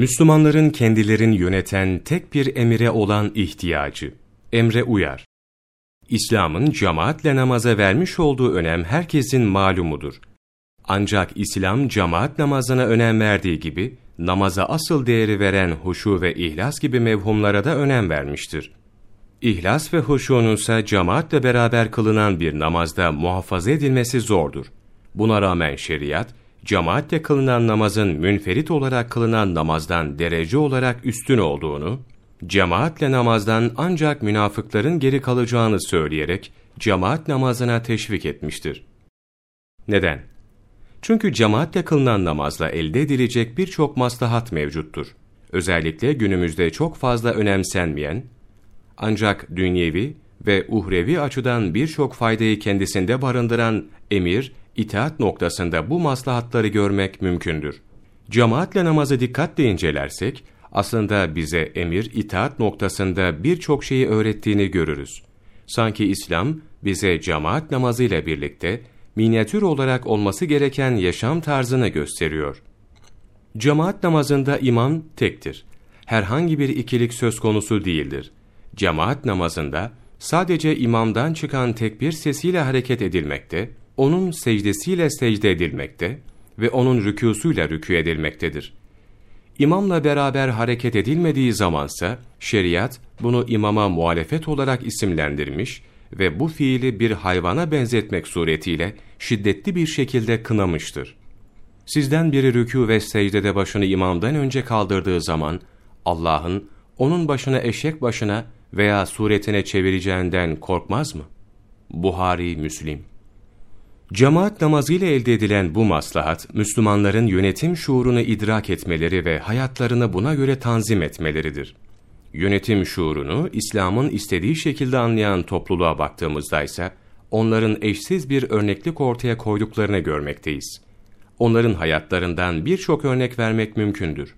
Müslümanların kendilerini yöneten tek bir emire olan ihtiyacı. Emre uyar. İslam'ın cemaatle namaza vermiş olduğu önem herkesin malumudur. Ancak İslam cemaat namazına önem verdiği gibi, namaza asıl değeri veren huşu ve ihlas gibi mevhumlara da önem vermiştir. İhlas ve huşunun ise cemaatle beraber kılınan bir namazda muhafaza edilmesi zordur. Buna rağmen şeriat, cemaatle kılınan namazın münferit olarak kılınan namazdan derece olarak üstün olduğunu, cemaatle namazdan ancak münafıkların geri kalacağını söyleyerek cemaat namazına teşvik etmiştir. Neden? Çünkü cemaatle kılınan namazla elde edilecek birçok maslahat mevcuttur. Özellikle günümüzde çok fazla önemsenmeyen, ancak dünyevi ve uhrevi açıdan birçok faydayı kendisinde barındıran emir, itaat noktasında bu maslahatları görmek mümkündür. Cemaatle namazı dikkatle incelersek, aslında bize emir, itaat noktasında birçok şeyi öğrettiğini görürüz. Sanki İslam, bize cemaat namazıyla birlikte, minyatür olarak olması gereken yaşam tarzını gösteriyor. Cemaat namazında imam tektir. Herhangi bir ikilik söz konusu değildir. Cemaat namazında sadece imamdan çıkan tekbir sesiyle hareket edilmekte, onun secdesiyle secde edilmekte ve onun rükûsuyla rükû edilmektedir. İmamla beraber hareket edilmediği zamansa şeriat bunu imama muhalefet olarak isimlendirmiş ve bu fiili bir hayvana benzetmek suretiyle şiddetli bir şekilde kınamıştır. Sizden biri rükû ve secdede başını imamdan önce kaldırdığı zaman Allah'ın onun başına eşek başına veya suretine çevireceğinden korkmaz mı? Buhari Müslim Cemaat namazıyla elde edilen bu maslahat, Müslümanların yönetim şuurunu idrak etmeleri ve hayatlarını buna göre tanzim etmeleridir. Yönetim şuurunu İslam'ın istediği şekilde anlayan topluluğa baktığımızda ise, onların eşsiz bir örneklik ortaya koyduklarını görmekteyiz. Onların hayatlarından birçok örnek vermek mümkündür.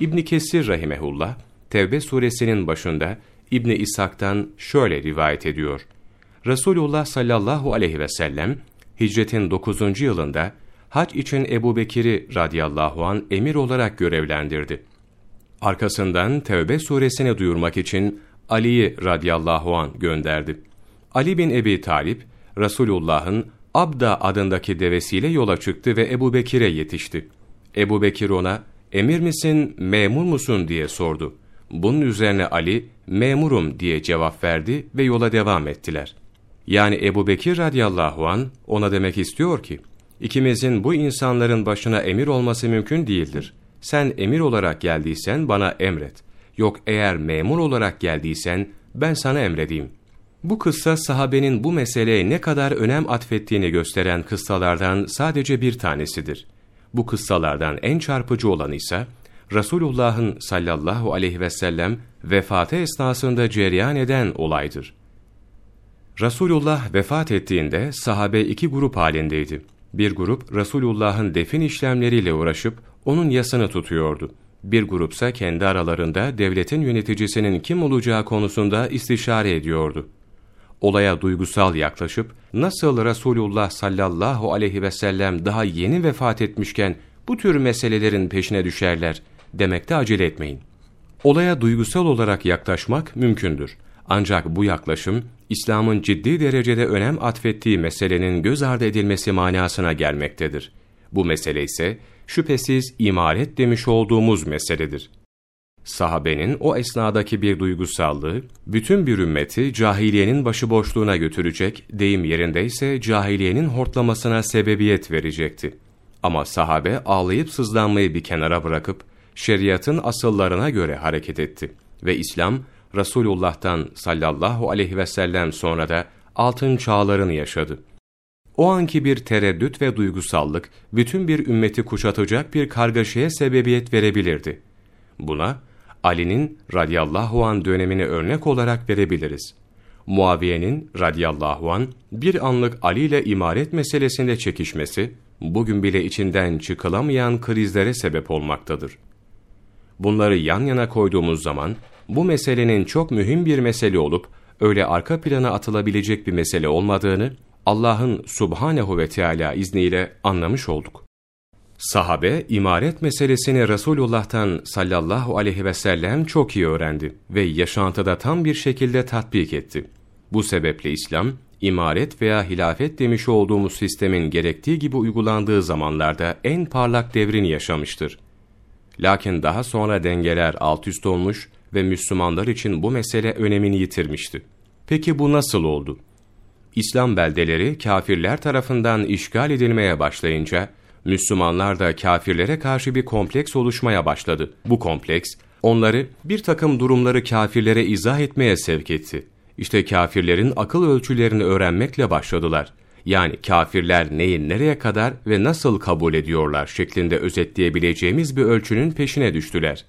İbn Kesir rahimehullah, Tevbe suresinin başında İbni İshak'tan şöyle rivayet ediyor. Resulullah sallallahu aleyhi ve sellem, hicretin 9. yılında hac için Ebu Bekir'i radıyallahu an emir olarak görevlendirdi. Arkasından Tevbe suresini duyurmak için Ali'yi radıyallahu an gönderdi. Ali bin Ebi Talip, Resulullah'ın Abda adındaki devesiyle yola çıktı ve Ebu Bekir'e yetişti. Ebu Bekir ona, emir misin, memur musun diye sordu. Bunun üzerine Ali, memurum diye cevap verdi ve yola devam ettiler. Yani Ebu Bekir radıyallahu an ona demek istiyor ki, ikimizin bu insanların başına emir olması mümkün değildir. Sen emir olarak geldiysen bana emret. Yok eğer memur olarak geldiysen ben sana emredeyim. Bu kıssa sahabenin bu meseleye ne kadar önem atfettiğini gösteren kıssalardan sadece bir tanesidir. Bu kıssalardan en çarpıcı olanı ise Resulullah'ın sallallahu aleyhi ve sellem vefatı esnasında cereyan eden olaydır. Resulullah vefat ettiğinde sahabe iki grup halindeydi. Bir grup Resulullah'ın defin işlemleriyle uğraşıp onun yasını tutuyordu. Bir grupsa kendi aralarında devletin yöneticisinin kim olacağı konusunda istişare ediyordu. Olaya duygusal yaklaşıp nasıl Resulullah sallallahu aleyhi ve sellem daha yeni vefat etmişken bu tür meselelerin peşine düşerler demekte acele etmeyin. Olaya duygusal olarak yaklaşmak mümkündür. Ancak bu yaklaşım, İslam'ın ciddi derecede önem atfettiği meselenin göz ardı edilmesi manasına gelmektedir. Bu mesele ise şüphesiz imaret demiş olduğumuz meseledir. Sahabenin o esnadaki bir duygusallığı, bütün bir ümmeti cahiliyenin başıboşluğuna götürecek, deyim yerindeyse cahiliyenin hortlamasına sebebiyet verecekti. Ama sahabe ağlayıp sızlanmayı bir kenara bırakıp, şeriatın asıllarına göre hareket etti. Ve İslam, Resulullah'tan sallallahu aleyhi ve sellem sonra da altın çağlarını yaşadı. O anki bir tereddüt ve duygusallık, bütün bir ümmeti kuşatacak bir kargaşaya sebebiyet verebilirdi. Buna, Ali'nin radiyallahu an dönemini örnek olarak verebiliriz. Muaviye'nin radiyallahu an bir anlık Ali ile imaret meselesinde çekişmesi, bugün bile içinden çıkılamayan krizlere sebep olmaktadır. Bunları yan yana koyduğumuz zaman, bu meselenin çok mühim bir mesele olup, öyle arka plana atılabilecek bir mesele olmadığını, Allah'ın subhanehu ve Teala izniyle anlamış olduk. Sahabe, imaret meselesini Resulullah'tan sallallahu aleyhi ve sellem çok iyi öğrendi ve yaşantıda tam bir şekilde tatbik etti. Bu sebeple İslam, imaret veya hilafet demiş olduğumuz sistemin gerektiği gibi uygulandığı zamanlarda en parlak devrini yaşamıştır. Lakin daha sonra dengeler alt üst olmuş ve Müslümanlar için bu mesele önemini yitirmişti. Peki bu nasıl oldu? İslam beldeleri kafirler tarafından işgal edilmeye başlayınca, Müslümanlar da kafirlere karşı bir kompleks oluşmaya başladı. Bu kompleks, onları bir takım durumları kafirlere izah etmeye sevk etti. İşte kafirlerin akıl ölçülerini öğrenmekle başladılar. Yani kafirler neyi nereye kadar ve nasıl kabul ediyorlar şeklinde özetleyebileceğimiz bir ölçünün peşine düştüler.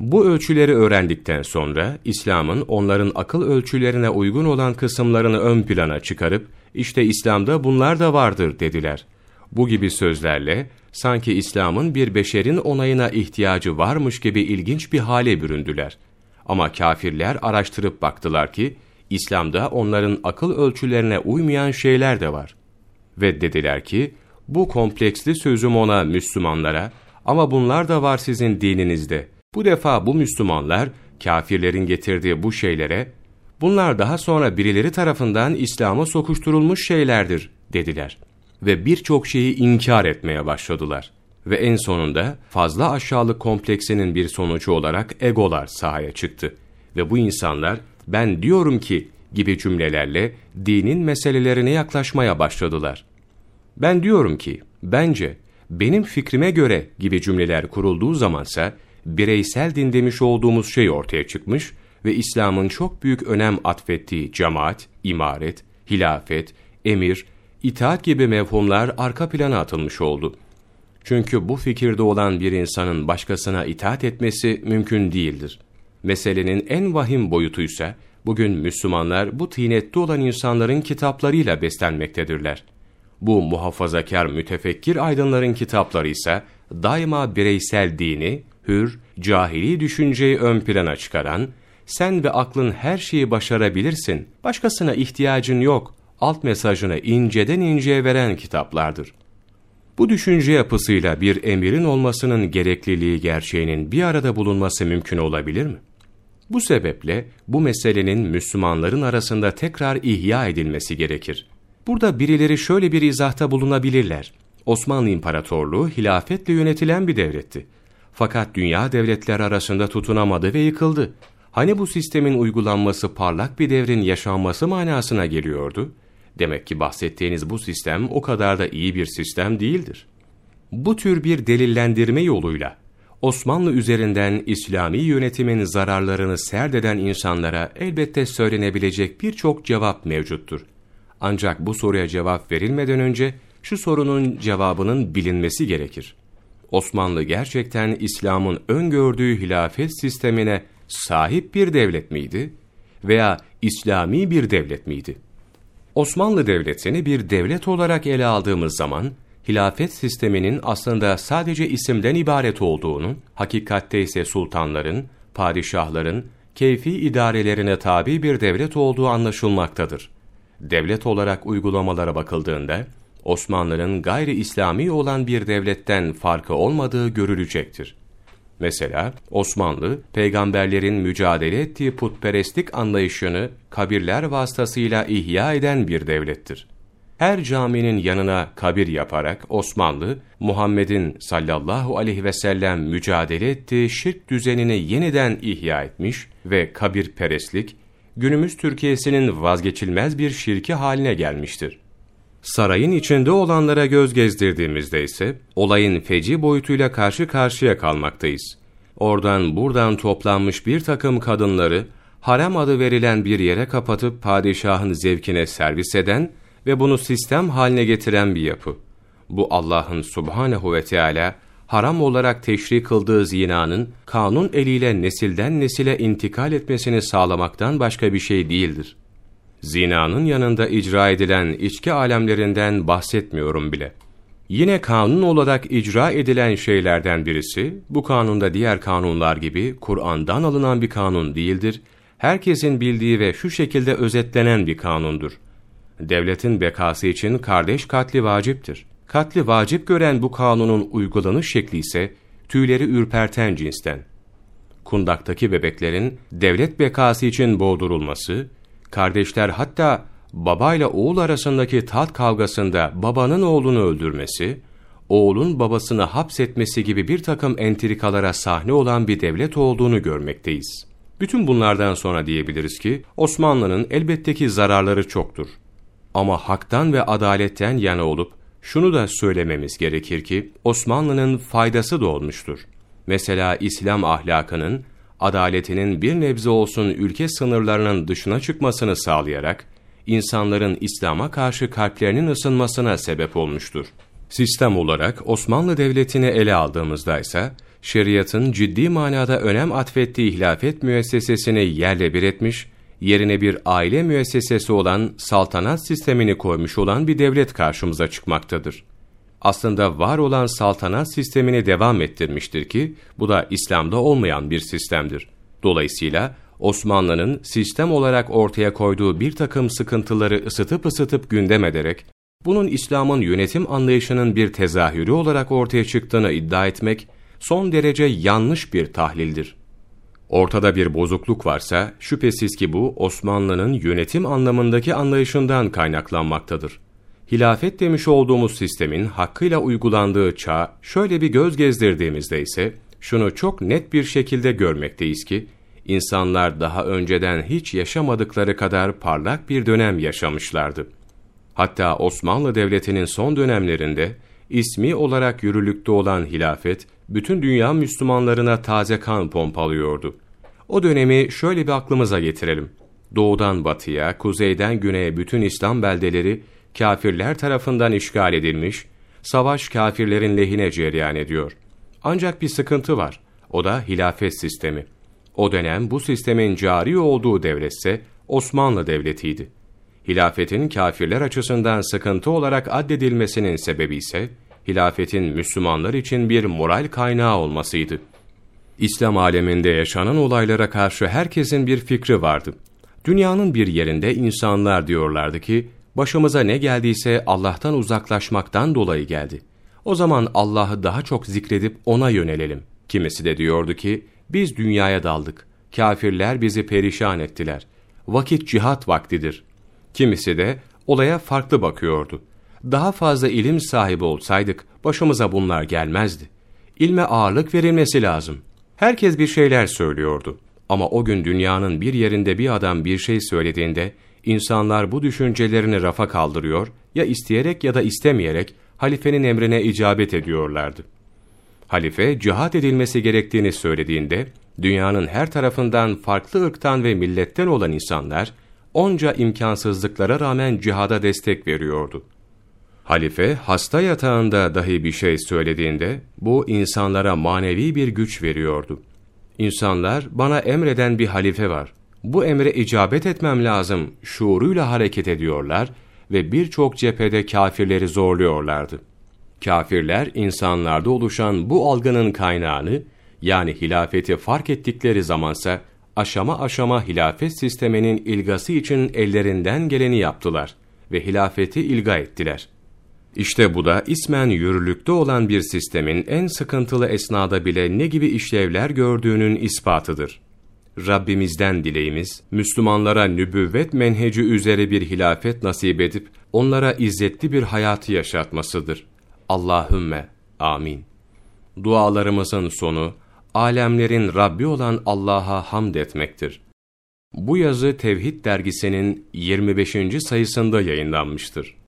Bu ölçüleri öğrendikten sonra İslam'ın onların akıl ölçülerine uygun olan kısımlarını ön plana çıkarıp işte İslam'da bunlar da vardır dediler. Bu gibi sözlerle sanki İslam'ın bir beşerin onayına ihtiyacı varmış gibi ilginç bir hale büründüler. Ama kafirler araştırıp baktılar ki İslam'da onların akıl ölçülerine uymayan şeyler de var. Ve dediler ki bu kompleksli sözüm ona Müslümanlara ama bunlar da var sizin dininizde. Bu defa bu Müslümanlar kafirlerin getirdiği bu şeylere bunlar daha sonra birileri tarafından İslam'a sokuşturulmuş şeylerdir dediler. Ve birçok şeyi inkar etmeye başladılar. Ve en sonunda fazla aşağılık kompleksinin bir sonucu olarak egolar sahaya çıktı. Ve bu insanlar ben diyorum ki gibi cümlelerle dinin meselelerine yaklaşmaya başladılar. Ben diyorum ki, bence, benim fikrime göre gibi cümleler kurulduğu zamansa bireysel din demiş olduğumuz şey ortaya çıkmış ve İslam'ın çok büyük önem atfettiği cemaat, imaret, hilafet, emir, itaat gibi mevhumlar arka plana atılmış oldu. Çünkü bu fikirde olan bir insanın başkasına itaat etmesi mümkün değildir. Meselenin en vahim boyutuysa, bugün Müslümanlar bu tinette olan insanların kitaplarıyla beslenmektedirler. Bu muhafazakar mütefekkir aydınların kitapları ise daima bireysel dini, hür, cahili düşünceyi ön plana çıkaran, sen ve aklın her şeyi başarabilirsin, başkasına ihtiyacın yok, alt mesajını inceden inceye veren kitaplardır. Bu düşünce yapısıyla bir emirin olmasının gerekliliği gerçeğinin bir arada bulunması mümkün olabilir mi? Bu sebeple bu meselenin Müslümanların arasında tekrar ihya edilmesi gerekir. Burada birileri şöyle bir izahta bulunabilirler. Osmanlı İmparatorluğu hilafetle yönetilen bir devletti. Fakat dünya devletler arasında tutunamadı ve yıkıldı. Hani bu sistemin uygulanması parlak bir devrin yaşanması manasına geliyordu? Demek ki bahsettiğiniz bu sistem o kadar da iyi bir sistem değildir. Bu tür bir delillendirme yoluyla Osmanlı üzerinden İslami yönetimin zararlarını serdeden insanlara elbette söylenebilecek birçok cevap mevcuttur. Ancak bu soruya cevap verilmeden önce şu sorunun cevabının bilinmesi gerekir. Osmanlı gerçekten İslam'ın öngördüğü hilafet sistemine sahip bir devlet miydi veya İslami bir devlet miydi? Osmanlı Devleti'ni bir devlet olarak ele aldığımız zaman hilafet sisteminin aslında sadece isimden ibaret olduğunu, hakikatte ise sultanların, padişahların, keyfi idarelerine tabi bir devlet olduğu anlaşılmaktadır. Devlet olarak uygulamalara bakıldığında, Osmanlı'nın gayri İslami olan bir devletten farkı olmadığı görülecektir. Mesela Osmanlı, peygamberlerin mücadele ettiği putperestlik anlayışını kabirler vasıtasıyla ihya eden bir devlettir her caminin yanına kabir yaparak Osmanlı, Muhammed'in sallallahu aleyhi ve sellem mücadele ettiği şirk düzenini yeniden ihya etmiş ve kabir perestlik, günümüz Türkiye'sinin vazgeçilmez bir şirki haline gelmiştir. Sarayın içinde olanlara göz gezdirdiğimizde ise olayın feci boyutuyla karşı karşıya kalmaktayız. Oradan buradan toplanmış bir takım kadınları harem adı verilen bir yere kapatıp padişahın zevkine servis eden ve bunu sistem haline getiren bir yapı. Bu Allah'ın subhanehu ve Teala haram olarak teşri kıldığı zinanın kanun eliyle nesilden nesile intikal etmesini sağlamaktan başka bir şey değildir. Zinanın yanında icra edilen içki alemlerinden bahsetmiyorum bile. Yine kanun olarak icra edilen şeylerden birisi, bu kanunda diğer kanunlar gibi Kur'an'dan alınan bir kanun değildir, herkesin bildiği ve şu şekilde özetlenen bir kanundur devletin bekası için kardeş katli vaciptir. Katli vacip gören bu kanunun uygulanış şekli ise tüyleri ürperten cinsten. Kundaktaki bebeklerin devlet bekası için boğdurulması, kardeşler hatta babayla oğul arasındaki tat kavgasında babanın oğlunu öldürmesi, oğlun babasını hapsetmesi gibi bir takım entrikalara sahne olan bir devlet olduğunu görmekteyiz. Bütün bunlardan sonra diyebiliriz ki Osmanlı'nın elbette ki zararları çoktur. Ama haktan ve adaletten yana olup şunu da söylememiz gerekir ki Osmanlı'nın faydası da olmuştur. Mesela İslam ahlakının, adaletinin bir nebze olsun ülke sınırlarının dışına çıkmasını sağlayarak, insanların İslam'a karşı kalplerinin ısınmasına sebep olmuştur. Sistem olarak Osmanlı Devleti'ni ele aldığımızda ise, şeriatın ciddi manada önem atfettiği hilafet müessesesini yerle bir etmiş, yerine bir aile müessesesi olan saltanat sistemini koymuş olan bir devlet karşımıza çıkmaktadır. Aslında var olan saltanat sistemini devam ettirmiştir ki, bu da İslam'da olmayan bir sistemdir. Dolayısıyla Osmanlı'nın sistem olarak ortaya koyduğu bir takım sıkıntıları ısıtıp ısıtıp gündem ederek, bunun İslam'ın yönetim anlayışının bir tezahürü olarak ortaya çıktığını iddia etmek, son derece yanlış bir tahlildir. Ortada bir bozukluk varsa, şüphesiz ki bu Osmanlı'nın yönetim anlamındaki anlayışından kaynaklanmaktadır. Hilafet demiş olduğumuz sistemin hakkıyla uygulandığı çağ, şöyle bir göz gezdirdiğimizde ise, şunu çok net bir şekilde görmekteyiz ki, insanlar daha önceden hiç yaşamadıkları kadar parlak bir dönem yaşamışlardı. Hatta Osmanlı Devleti'nin son dönemlerinde, ismi olarak yürürlükte olan hilafet, bütün dünya Müslümanlarına taze kan pompalıyordu. O dönemi şöyle bir aklımıza getirelim. Doğudan batıya, kuzeyden güneye bütün İslam beldeleri kafirler tarafından işgal edilmiş, savaş kafirlerin lehine cereyan ediyor. Ancak bir sıkıntı var. O da hilafet sistemi. O dönem bu sistemin cari olduğu devletse Osmanlı Devleti'ydi. Hilafetin kafirler açısından sıkıntı olarak addedilmesinin sebebi ise hilafetin Müslümanlar için bir moral kaynağı olmasıydı. İslam aleminde yaşanan olaylara karşı herkesin bir fikri vardı. Dünyanın bir yerinde insanlar diyorlardı ki, başımıza ne geldiyse Allah'tan uzaklaşmaktan dolayı geldi. O zaman Allah'ı daha çok zikredip ona yönelelim. Kimisi de diyordu ki, biz dünyaya daldık. Kafirler bizi perişan ettiler. Vakit cihat vaktidir. Kimisi de olaya farklı bakıyordu. Daha fazla ilim sahibi olsaydık başımıza bunlar gelmezdi. İlme ağırlık verilmesi lazım. Herkes bir şeyler söylüyordu. Ama o gün dünyanın bir yerinde bir adam bir şey söylediğinde insanlar bu düşüncelerini rafa kaldırıyor ya isteyerek ya da istemeyerek halifenin emrine icabet ediyorlardı. Halife cihat edilmesi gerektiğini söylediğinde dünyanın her tarafından farklı ırktan ve milletten olan insanlar onca imkansızlıklara rağmen cihada destek veriyordu. Halife hasta yatağında dahi bir şey söylediğinde bu insanlara manevi bir güç veriyordu. İnsanlar bana emreden bir halife var. Bu emre icabet etmem lazım şuuruyla hareket ediyorlar ve birçok cephede kafirleri zorluyorlardı. Kafirler insanlarda oluşan bu algının kaynağını yani hilafeti fark ettikleri zamansa aşama aşama hilafet sisteminin ilgası için ellerinden geleni yaptılar ve hilafeti ilga ettiler. İşte bu da ismen yürürlükte olan bir sistemin en sıkıntılı esnada bile ne gibi işlevler gördüğünün ispatıdır. Rabbimizden dileğimiz, Müslümanlara nübüvvet menheci üzere bir hilafet nasip edip, onlara izzetli bir hayatı yaşatmasıdır. Allahümme, amin. Dualarımızın sonu, alemlerin Rabbi olan Allah'a hamd etmektir. Bu yazı Tevhid dergisinin 25. sayısında yayınlanmıştır.